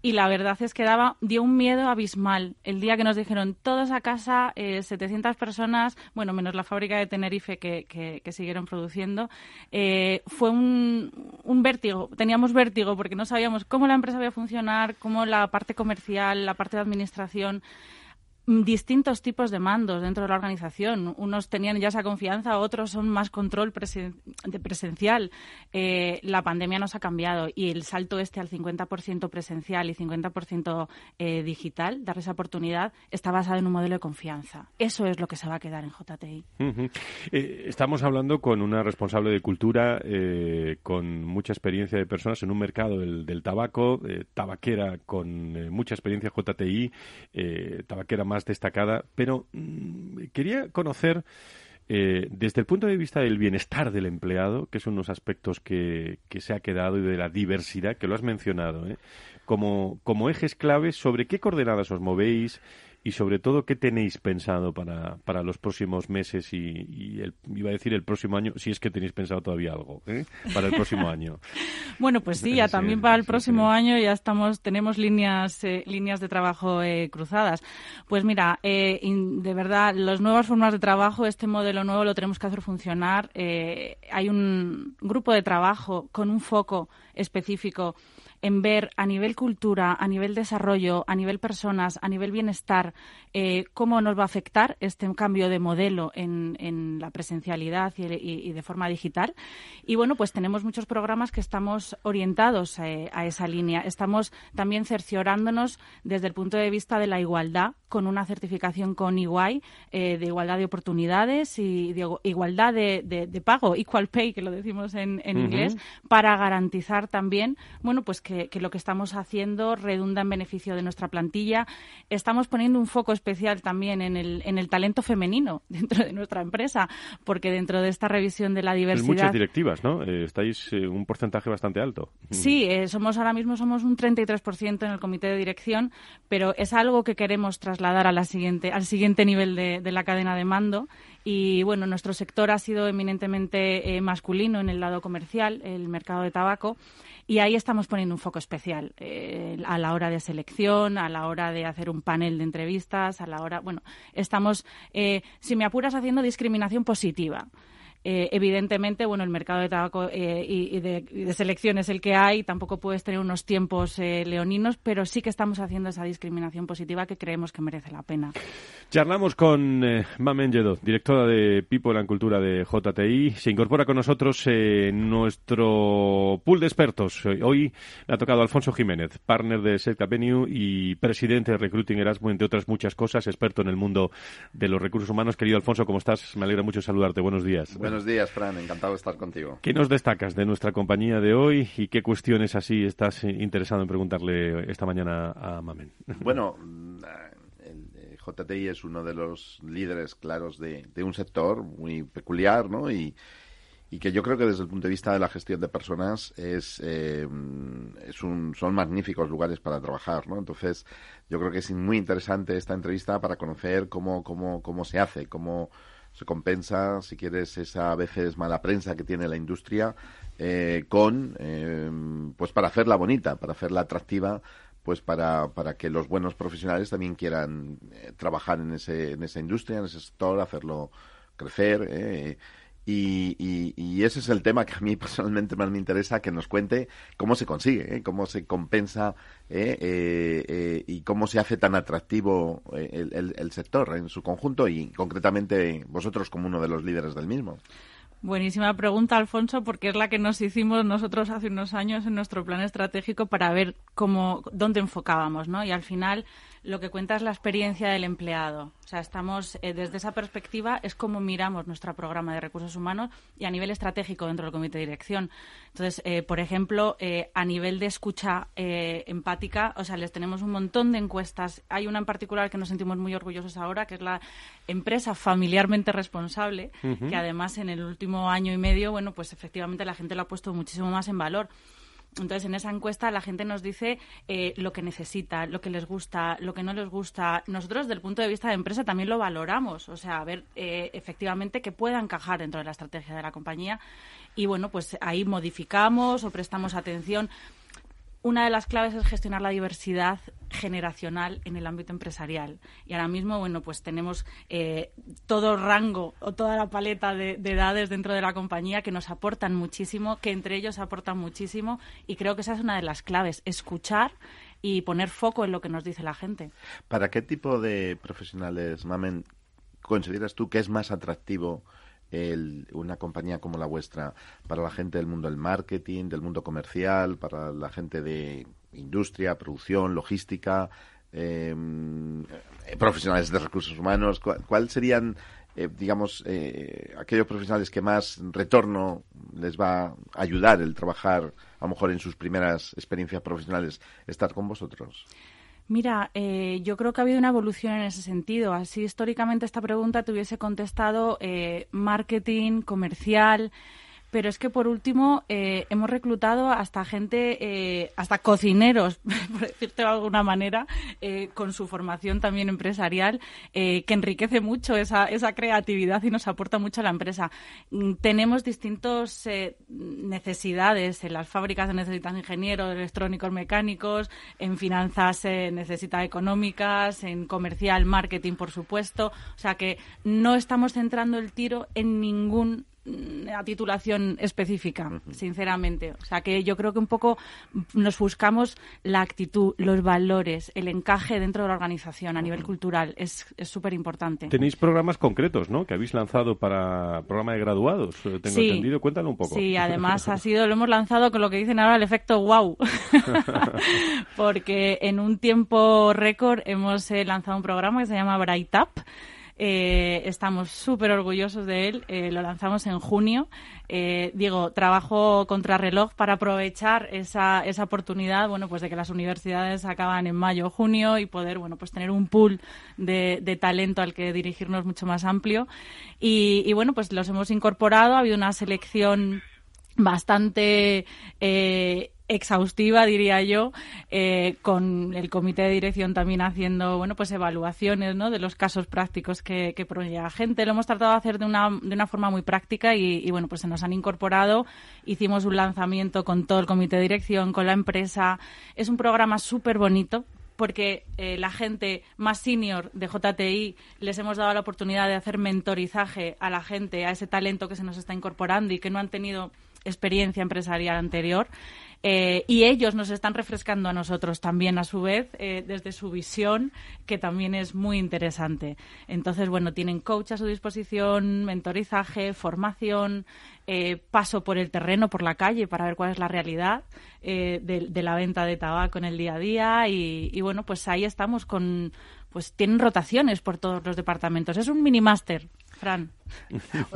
y la verdad es que daba, dio un miedo abismal. El día que nos dijeron todos a casa, eh, 700 personas, bueno, menos la fábrica de Tenerife que, que, que siguieron produciendo, eh, fue un, un vértigo, teníamos vértigo porque no sabíamos cómo la empresa iba a funcionar, cómo la parte comercial, la parte de administración distintos tipos de mandos dentro de la organización. Unos tenían ya esa confianza, otros son más control de presencial. Eh, la pandemia nos ha cambiado y el salto este al 50% presencial y 50% eh, digital, dar esa oportunidad, está basado en un modelo de confianza. Eso es lo que se va a quedar en JTI. Eh, estamos hablando con una responsable de cultura, con mucha experiencia de personas en un mercado del, del tabaco, tabaquera con mucha experiencia JTI, tabaquera más más destacada, pero mm, quería conocer eh, desde el punto de vista del bienestar del empleado, que son unos aspectos que, que se ha quedado, y de la diversidad, que lo has mencionado, ¿eh? como, como ejes claves, sobre qué coordenadas os movéis, y sobre todo qué tenéis pensado para, para los próximos meses y, el, iba a decir el próximo año, si es que tenéis pensado todavía algo ¿eh? para el próximo año. bueno, pues sí, ya también para el próximo año ya estamos tenemos líneas eh, líneas de trabajo eh, cruzadas. Pues mira, de verdad, las nuevas formas de trabajo, este modelo nuevo lo tenemos que hacer funcionar. hay un grupo de trabajo con un foco específico en ver a nivel cultura, a nivel desarrollo, a nivel personas, a nivel bienestar, eh, cómo nos va a afectar este cambio de modelo en, la presencialidad y, de forma digital. Y bueno, pues tenemos muchos programas que estamos orientados eh, a esa línea. Estamos también cerciorándonos desde el punto de vista de la igualdad con una certificación con EY eh, de igualdad de oportunidades y de igualdad de, pago, equal pay, que lo decimos en, inglés, para garantizar también, bueno, pues que que, lo que estamos haciendo redunda en beneficio de nuestra plantilla. Estamos poniendo un foco especial también en el, en el talento femenino dentro de nuestra empresa, porque dentro de esta revisión de la diversidad... muchas directivas, ¿no? Eh, estáis eh, un porcentaje bastante alto. Sí, eh, somos ahora mismo somos un 33% en el comité de dirección, pero es algo que queremos trasladar a la siguiente, al siguiente nivel de, la cadena de mando y bueno, nuestro sector ha sido eminentemente masculino en el lado comercial, el mercado de tabaco, y ahí estamos poniendo un foco especial eh, a la hora de selección, a la hora de hacer un panel de entrevistas, a la hora, bueno, estamos, eh, si me apuras, haciendo discriminación positiva. Eh, evidentemente, bueno, el mercado de tabaco eh, y, de, selección es el que hay, tampoco puedes tener unos tiempos eh, leoninos, pero sí que estamos haciendo esa discriminación positiva que creemos que merece la pena. Charlamos con Mamen Yedo, directora de People and Cultura de JTI. Se incorpora con nosotros nuestro pool de expertos. Hoy le ha tocado Alfonso Jiménez, partner de Set Venue y presidente de Recruiting Erasmus, entre otras muchas cosas, experto en el mundo de los recursos humanos. Querido Alfonso, ¿cómo estás? Me alegra mucho saludarte. Buenos días. Buenos días, Fran. Encantado de estar contigo. ¿Qué nos destacas de nuestra compañía de hoy y qué cuestiones así estás interesado en preguntarle esta mañana a Mamen? Bueno, el JTI es uno de los líderes claros de, un sector muy peculiar, ¿no? Y, que yo creo que desde el punto de vista de la gestión de personas es, eh, es un, son magníficos lugares para trabajar, ¿no? Entonces, yo creo que es muy interesante esta entrevista para conocer cómo, cómo, cómo se hace, cómo se compensa, si quieres, esa a veces mala prensa que tiene la industria eh, con, eh, pues para hacerla bonita, para hacerla atractiva, pues para, para que los buenos profesionales también quieran eh, trabajar en, ese, en esa industria, en ese sector, hacerlo crecer. Y, y, ese es el tema que a mí personalmente más me interesa que nos cuente cómo se consigue, ¿eh? cómo se compensa ¿eh? Eh, y cómo se hace tan atractivo el, el, sector en su conjunto y concretamente vosotros como uno de los líderes del mismo. Buenísima pregunta, Alfonso, porque es la que nos hicimos nosotros hace unos años en nuestro plan estratégico para ver cómo, dónde enfocábamos, ¿no? Y al final lo que cuenta es la experiencia del empleado. O sea, estamos eh, desde esa perspectiva es como miramos nuestro programa de recursos humanos y a nivel estratégico dentro del comité de dirección. Entonces, eh, por ejemplo, eh, a nivel de escucha empática, o sea, les tenemos un montón de encuestas. Hay una en particular que nos sentimos muy orgullosos ahora, que es la empresa familiarmente responsable, que además en el último año y medio, bueno, pues efectivamente la gente lo ha puesto muchísimo más en valor. Entonces, en esa encuesta la gente nos dice eh, lo que necesita, lo que les gusta, lo que no les gusta. Nosotros, desde el punto de vista de empresa, también lo valoramos. O sea, a ver eh, efectivamente que pueda encajar dentro de la estrategia de la compañía. Y bueno, pues ahí modificamos o prestamos atención una de las claves es gestionar la diversidad generacional en el ámbito empresarial. Y ahora mismo, bueno, pues tenemos eh, todo rango o toda la paleta de, edades dentro de la compañía que nos aportan muchísimo, que entre ellos aportan muchísimo. Y creo que esa es una de las claves, escuchar y poner foco en lo que nos dice la gente. ¿Para qué tipo de profesionales, Mamen, consideras tú que es más atractivo? Una compañía como la vuestra para la gente del mundo del marketing, del mundo comercial, para la gente de industria, producción, logística, em, profesionales de recursos humanos? ¿Cuáles serían, eh, digamos, eh, aquellos profesionales que más retorno les va a ayudar el trabajar, a lo mejor en sus primeras experiencias profesionales, estar con vosotros? Mira, eh, yo creo que ha habido una evolución en ese sentido. Así históricamente esta pregunta te hubiese contestado eh, marketing, comercial, pero es que por último eh, hemos reclutado hasta gente, eh, hasta cocineros, por decirte de alguna manera, eh, con su formación también empresarial, que enriquece mucho esa, esa creatividad y nos aporta mucho a la empresa. Mm, tenemos distintas necesidades. En las fábricas se necesitan ingenieros, electrónicos, mecánicos, en finanzas se necesita económicas, en comercial, marketing, por supuesto. O sea que no estamos centrando el tiro en ningún a titulación específica, sinceramente. O sea que yo creo que un poco nos buscamos la actitud, los valores, el encaje dentro de la organización a nivel cultural. Es súper importante. Tenéis programas concretos, ¿no? Que habéis lanzado para programa de graduados, eh, tengo entendido. Cuéntalo un poco. Sí, además ha sido, lo hemos lanzado con lo que dicen ahora el efecto wow. Porque en un tiempo récord hemos eh, lanzado un programa que se llama Bright Up eh, estamos súper orgullosos de él. Eh, lo lanzamos en junio. Eh, digo, trabajo reloj para aprovechar esa, esa oportunidad, bueno, pues de que las universidades acaban en mayo o junio y poder, bueno, pues tener un pool de, de talento al que dirigirnos mucho más amplio. Y, y, bueno, pues los hemos incorporado. Ha habido una selección bastante eh, exhaustiva, diría yo, eh, con el comité de dirección también haciendo, bueno, pues evaluaciones, ¿no? De los casos prácticos que, que la gente. Lo hemos tratado de hacer de una, de una forma muy práctica y, bueno, pues se nos han incorporado. Hicimos un lanzamiento con todo el comité de dirección, con la empresa. Es un programa súper bonito porque eh, la gente más senior de JTI les hemos dado la oportunidad de hacer mentorizaje a la gente, a ese talento que se nos está incorporando y que no han tenido experiencia empresarial anterior. Eh, y ellos nos están refrescando a nosotros también, a su vez, eh, desde su visión, que también es muy interesante. Entonces, bueno, tienen coach a su disposición, mentorizaje, formación, eh, paso por el terreno, por la calle, para ver cuál es la realidad de, la venta de tabaco en el día a día. Y, y bueno, pues ahí estamos con, pues tienen rotaciones por todos los departamentos. Es un mini máster Fran.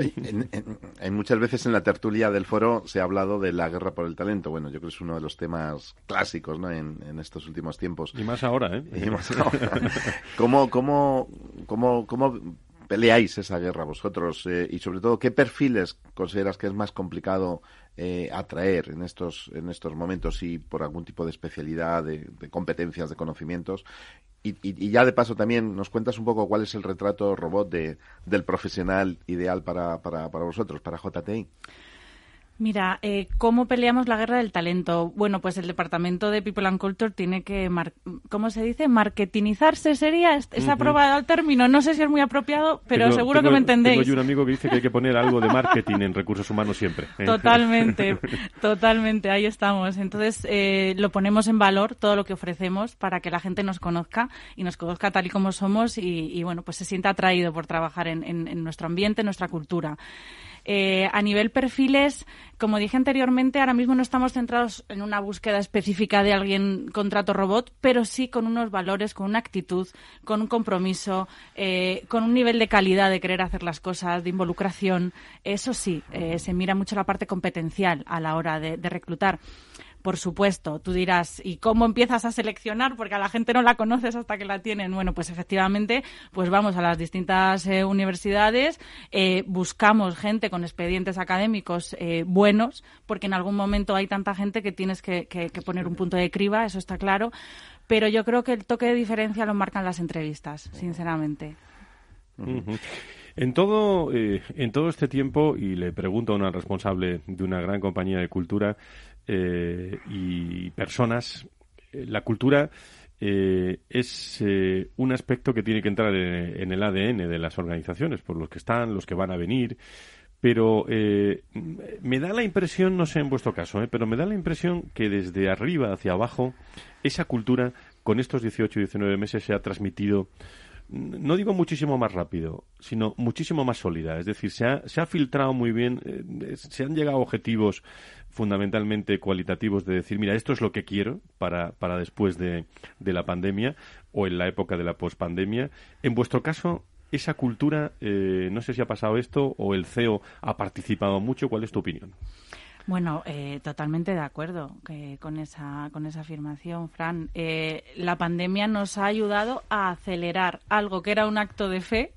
en, muchas veces en la tertulia del foro se ha hablado de la guerra por el talento. Bueno, yo creo que es uno de los temas clásicos ¿no? en, estos últimos tiempos. Y más ahora, ¿eh? Y más ahora. ¿Cómo, cómo, cómo, cómo peleáis esa guerra vosotros? Eh, y sobre todo, ¿qué perfiles consideras que es más complicado eh, atraer en estos, en estos momentos y por algún tipo de especialidad, de, de competencias, de conocimientos? Y, ya de paso también nos cuentas un poco cuál es el retrato robot de, del profesional ideal para, para, para vosotros, para JTI. Mira, eh, ¿cómo peleamos la guerra del talento? Bueno, pues el Departamento de People and Culture tiene que, ¿cómo se dice? Marketinizarse sería, es aprobado el término, no sé si es muy apropiado, pero seguro que me entendéis. Tengo un amigo que dice que hay que poner algo de marketing en recursos humanos siempre. ¿eh? Totalmente, totalmente, ahí estamos. Entonces, eh, lo ponemos en valor, todo lo que ofrecemos, para que la gente nos conozca y nos conozca tal y como somos y, bueno, pues se sienta atraído por trabajar en, en nuestro ambiente, en nuestra cultura. Eh, a nivel perfiles, como dije anteriormente, ahora mismo no estamos centrados en una búsqueda específica de alguien contrato robot, pero sí con unos valores, con una actitud, con un compromiso, eh, con un nivel de calidad de querer hacer las cosas, de involucración. Eso sí, eh, se mira mucho la parte competencial a la hora de reclutar por supuesto, tú dirás, ¿y cómo empiezas a seleccionar? Porque a la gente no la conoces hasta que la tienen. Bueno, pues efectivamente, pues vamos a las distintas eh, universidades, eh, buscamos gente con expedientes académicos eh, buenos, porque en algún momento hay tanta gente que tienes que, poner un punto de criba, eso está claro. Pero yo creo que el toque de diferencia lo marcan las entrevistas, sinceramente. En todo, en todo este tiempo, y le pregunto a una responsable de una gran compañía de cultura, eh, y personas. Eh, la cultura eh, es un aspecto que tiene que entrar en, el ADN de las organizaciones, por los que están, los que van a venir. Pero me da la impresión, no sé en vuestro caso, pero me da la impresión que desde arriba hacia abajo esa cultura con estos 18 y 19 meses se ha transmitido no digo muchísimo más rápido, sino muchísimo más sólida. Es decir, se ha, se ha filtrado muy bien, eh, se han llegado a objetivos fundamentalmente cualitativos de decir, mira, esto es lo que quiero para, para después de, de la pandemia o en la época de la pospandemia. En vuestro caso, esa cultura, eh, no sé si ha pasado esto o el CEO ha participado mucho. ¿Cuál es tu opinión? Bueno, eh, totalmente de acuerdo con, esa, con esa afirmación, Fran. Eh, la pandemia nos ha ayudado a acelerar algo que era un acto de fe.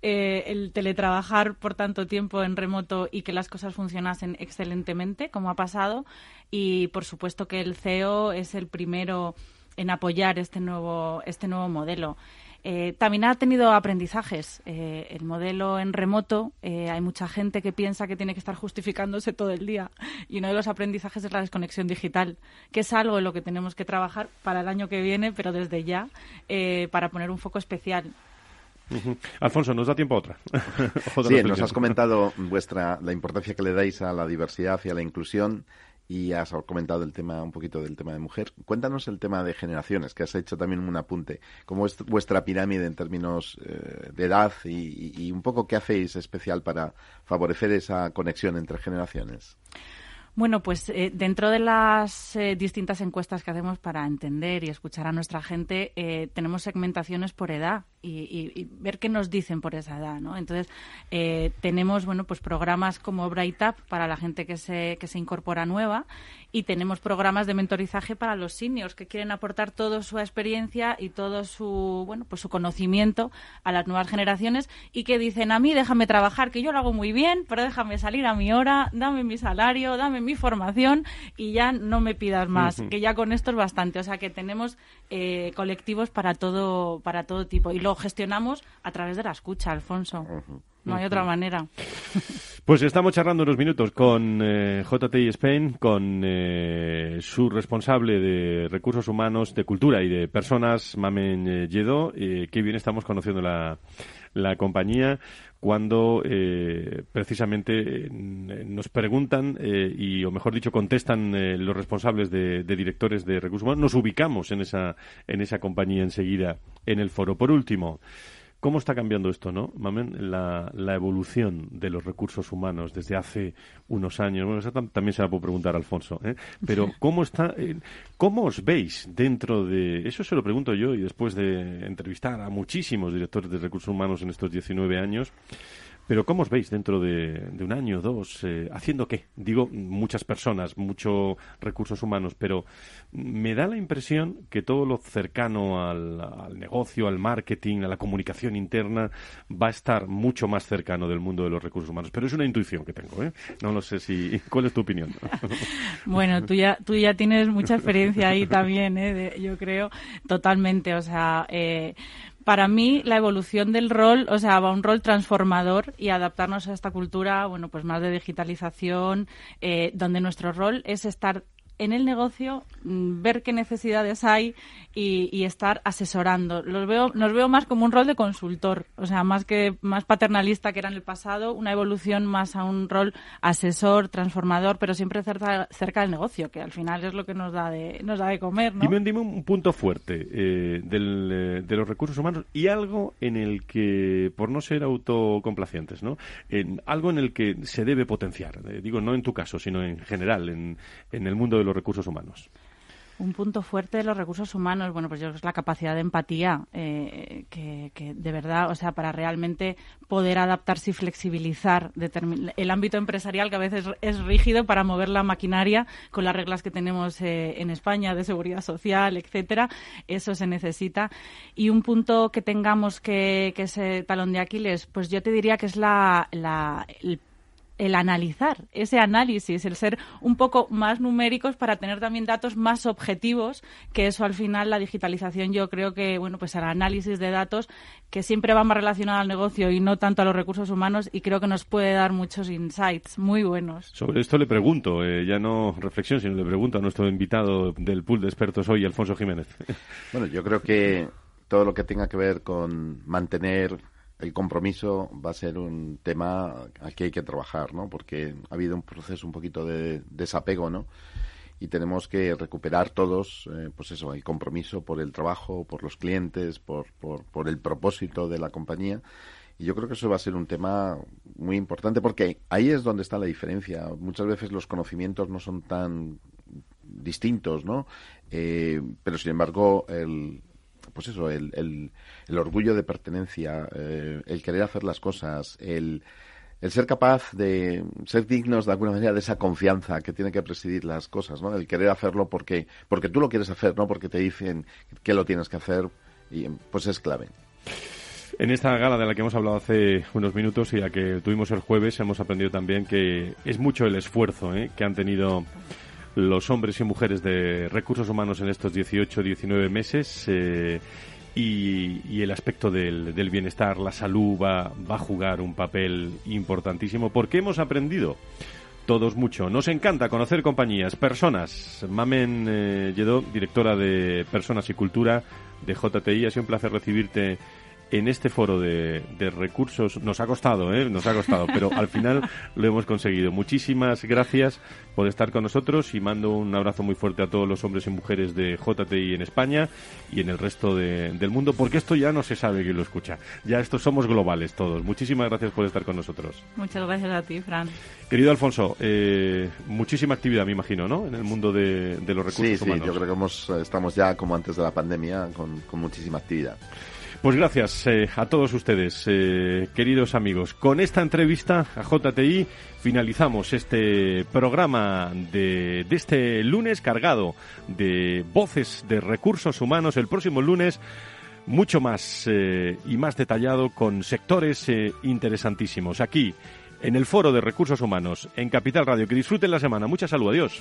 Eh, el teletrabajar por tanto tiempo en remoto y que las cosas funcionasen excelentemente, como ha pasado. Y por supuesto que el CEO es el primero en apoyar este nuevo, este nuevo modelo. Eh, también ha tenido aprendizajes. Eh, el modelo en remoto, eh, hay mucha gente que piensa que tiene que estar justificándose todo el día. Y uno de los aprendizajes es la desconexión digital, que es algo en lo que tenemos que trabajar para el año que viene, pero desde ya, para poner un foco especial. Alfonso, nos da tiempo a otra. sí, nos has comentado vuestra la importancia que le dais a la diversidad y a la inclusión y has comentado el tema un poquito del tema de mujer. Cuéntanos el tema de generaciones, que has hecho también un apunte. ¿Cómo es vuestra pirámide en términos eh, de edad y, y, un poco qué hacéis especial para favorecer esa conexión entre generaciones? Bueno, pues eh, dentro de las eh, distintas encuestas que hacemos para entender y escuchar a nuestra gente, eh, tenemos segmentaciones por edad y, ver qué nos dicen por esa edad, ¿no? Entonces, tenemos, bueno, pues programas como Bright Up para la gente que se, que se incorpora nueva y tenemos programas de mentorizaje para los seniors que quieren aportar toda su experiencia y todo su, bueno, pues su conocimiento a las nuevas generaciones y que dicen, a mí déjame trabajar, que yo lo hago muy bien, pero déjame salir a mi hora, dame mi salario, dame mi formación y ya no me pidas más, que ya con esto es bastante. O sea que tenemos eh, colectivos para todo, para todo tipo y lo gestionamos a través de la escucha, Alfonso. No hay otra manera. Pues estamos charlando unos minutos con eh, JTI Spain, con eh, su responsable de recursos humanos, de cultura y de personas, Mamen Yedo. qué bien estamos conociendo la, la compañía cuando eh, precisamente nos preguntan eh, y, o mejor dicho, contestan eh, los responsables de, directores de recursos humanos, nos ubicamos en esa, en esa compañía enseguida en el foro. Por último, ¿Cómo está cambiando esto, no, Mamen? La, la, evolución de los recursos humanos desde hace unos años. Bueno, eso también se la puedo preguntar Alfonso. ¿eh? Pero, ¿cómo está, eh, cómo os veis dentro de. Eso se lo pregunto yo y después de entrevistar a muchísimos directores de recursos humanos en estos 19 años. Pero ¿cómo os veis dentro de, un año, dos? Eh, ¿Haciendo qué? Digo, muchas personas, muchos recursos humanos, pero me da la impresión que todo lo cercano al, negocio, al marketing, a la comunicación interna, va a estar mucho más cercano del mundo de los recursos humanos. Pero es una intuición que tengo, ¿eh? No lo sé si... ¿Cuál es tu opinión? bueno, tú ya, tú ya tienes mucha experiencia ahí también, ¿eh? yo creo, totalmente. O sea, eh, para mí la evolución del rol, o sea, va un rol transformador y adaptarnos a esta cultura, bueno, pues más de digitalización, eh, donde nuestro rol es estar en el negocio, mm, ver qué necesidades hay y, estar asesorando. Los veo, nos veo más como un rol de consultor, o sea, más que más paternalista que era en el pasado, una evolución más a un rol asesor, transformador, pero siempre cerca, cerca del negocio, que al final es lo que nos da de, nos da de comer. ¿no? Dime, un punto fuerte eh, del, eh, de los recursos humanos y algo en el que, por no ser autocomplacientes, ¿no? En, algo en el que se debe potenciar. Eh, digo, no en tu caso, sino en general, en, en el mundo de los recursos humanos. Un punto fuerte de los recursos humanos, bueno, pues yo creo que es la capacidad de empatía, eh, que, de verdad, o sea, para realmente poder adaptarse y flexibilizar el ámbito empresarial, que a veces es rígido para mover la maquinaria con las reglas que tenemos eh, en España de seguridad social, etcétera, eso se necesita. Y un punto que tengamos que, que ese talón de Aquiles, pues yo te diría que es la, la el el analizar, ese análisis, el ser un poco más numéricos para tener también datos más objetivos, que eso al final la digitalización yo creo que, bueno, pues el análisis de datos que siempre va más relacionado al negocio y no tanto a los recursos humanos y creo que nos puede dar muchos insights muy buenos. Sobre esto le pregunto, eh, ya no reflexión, sino le pregunto a nuestro invitado del pool de expertos hoy, Alfonso Jiménez. Bueno, yo creo que todo lo que tenga que ver con mantener el compromiso va a ser un tema aquí hay que trabajar, ¿no? Porque ha habido un proceso un poquito de desapego, ¿no? Y tenemos que recuperar todos, eh, pues eso, el compromiso por el trabajo, por los clientes, por, por, por el propósito de la compañía. Y yo creo que eso va a ser un tema muy importante porque ahí es donde está la diferencia. Muchas veces los conocimientos no son tan distintos, ¿no? Eh, pero sin embargo, el, pues eso, el, el, orgullo de pertenencia, eh, el querer hacer las cosas, el, el ser capaz de ser dignos de alguna manera de esa confianza que tiene que presidir las cosas, ¿no? El querer hacerlo porque, porque tú lo quieres hacer, no porque te dicen que lo tienes que hacer, y pues es clave. En esta gala de la que hemos hablado hace unos minutos y la que tuvimos el jueves, hemos aprendido también que es mucho el esfuerzo ¿eh? que han tenido los hombres y mujeres de recursos humanos en estos 18, 19 meses. Eh, y, el aspecto del, bienestar, la salud va, va, a jugar un papel importantísimo porque hemos aprendido todos mucho. Nos encanta conocer compañías, personas. Mamen eh, directora de Personas y Cultura de JTI, ha sido un placer recibirte en este foro de, recursos. Nos ha costado, ¿eh? Nos ha costado, pero al final lo hemos conseguido. Muchísimas gracias por estar con nosotros y mando un abrazo muy fuerte a todos los hombres y mujeres de JTI en España y en el resto del mundo, porque esto ya no se sabe quién lo escucha. Ya esto somos globales todos. Muchísimas gracias por estar con nosotros. Muchas gracias a ti, Fran. Querido Alfonso, eh, muchísima actividad, me imagino, ¿no? En el mundo de, los recursos sí, humanos. Sí, yo creo que estamos ya como antes de la pandemia con, con muchísima actividad. Pues gracias eh, a todos ustedes, eh, queridos amigos. Con esta entrevista a JTI finalizamos este programa de, este lunes cargado de voces de recursos humanos. El próximo lunes mucho más eh, y más detallado con sectores interesantísimos. Aquí, en el Foro de Recursos Humanos, en Capital Radio. Que disfruten la semana. Mucha salud. Adiós.